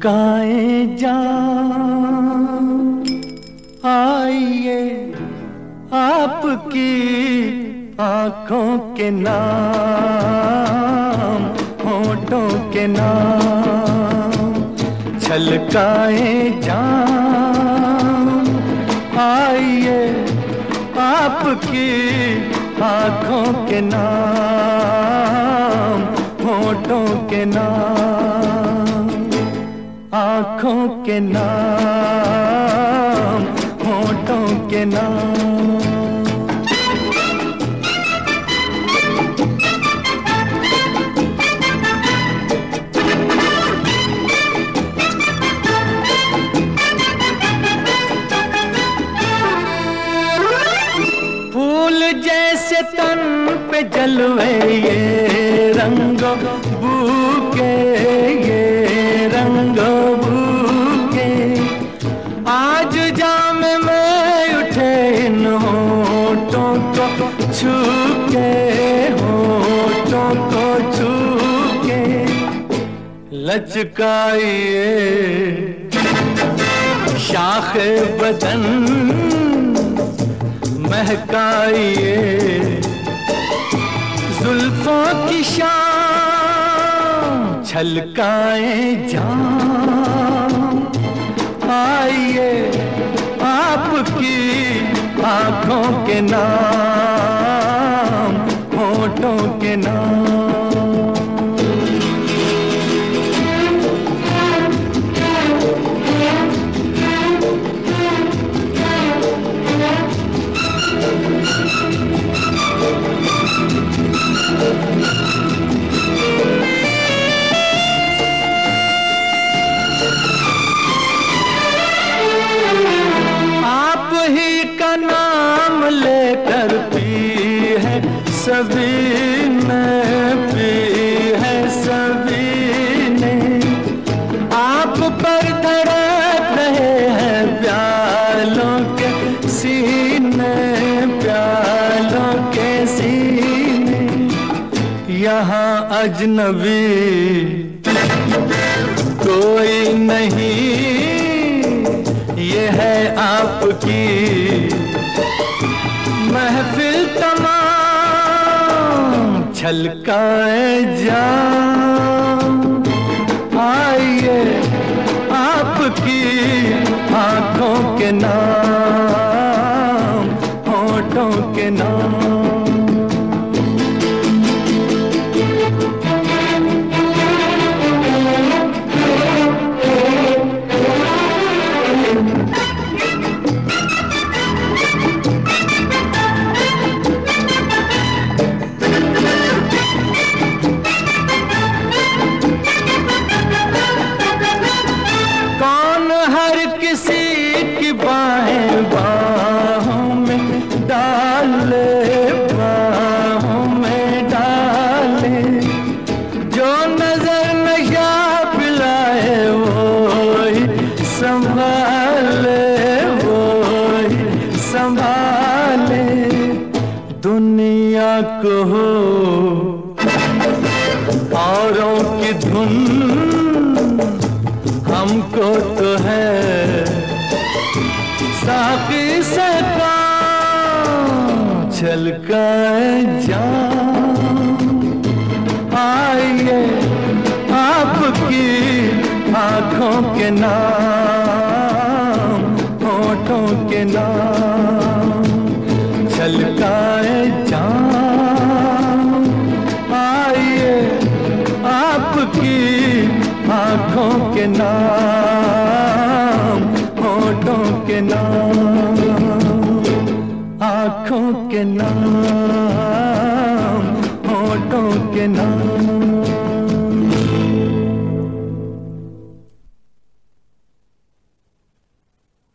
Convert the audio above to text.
छलकाए जा आइए आपकी आँखों के नाम, होठों के नाम। छलकाए जा आइए आपकी आँखों के नाम, होठों के नाम। आँखों के नाम, होठों के नाम। फूल जैसे तन पे जलवे ये रंगो, बूके ये रंगो। लचकाइए। शाख बदन महकाइए। जुल्फों की शाम छलकाए जाम आइए आपकी आँखों के नाम। का नाम लेकर पी है, सभी ने पी है, सभी ने। आप पर धड़क रहे हैं प्यालों के सीने, प्यालों के सीने। यहाँ अजनबी कोई नहीं ये है आपकी महफिल तमाम। छलकाए जा आइए आपकी आँखों के नाम, होठों के नाम। दुनिया को हो। औरों की धुन हमको तो है। साकी से छलकाए जा आइए आपकी आँखों के नाम, होठों के नाम। के नाम होठों के नाम आँखों के नाम होठों के नाम।